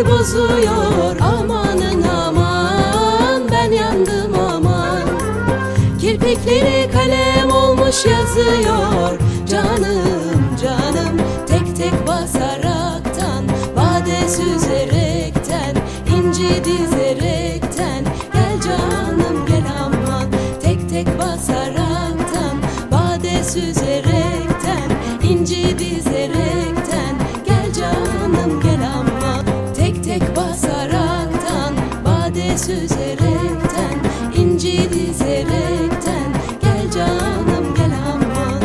bozuyor Amanın aman. Ben yandım aman. Kirpikleri kalem olmuş yazıyor. Canım canım tek tek basaraktan Bade süzerekten inci dizerekten süzerekten inci dizerekten. Gel canım gel aman.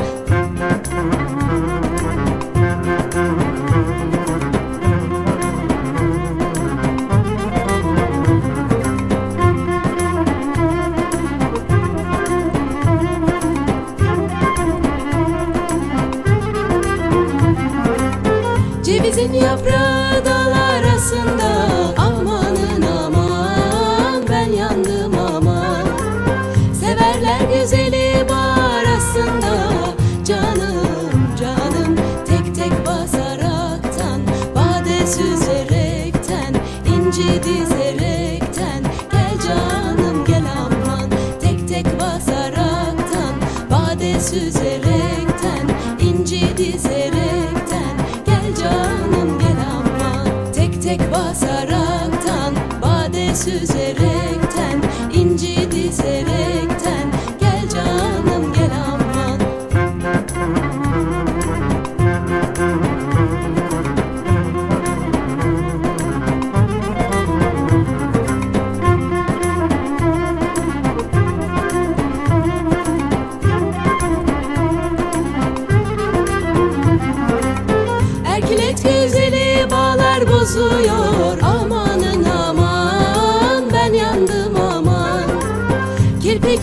Cevizin yaprağı dal arasında Bade süzerekten inci dizerekten. Gel canım gel aman tek tek basaraktan. Bade süzerekten inci dizerekten. Gel canım gel aman tek tek basaraktan. Bade süzerekten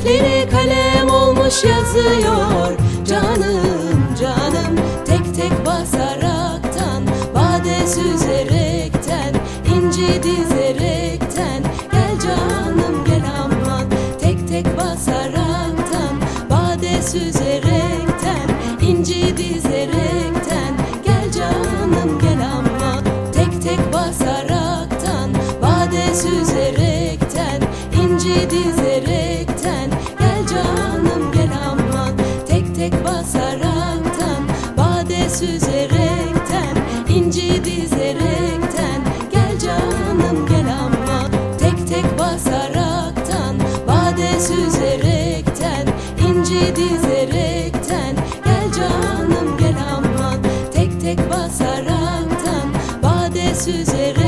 Kirpikleri kalem olmuş yazıyor. Canım canım tek tek basaraktan Bade süzerekten inci dizerekten. Gel canım gel aman tek tek basaraktan Bade süzerekten inci dizerekten. Gel canım gel aman tek tek basaraktan Bade süzerekten inci dizerekten inci dizerekten Gel canım gel aman tek tek basaraktan. Bade süzerekten. İnci dizerekten. Gel canım gel aman tek tek basaraktan. Bade süzerekten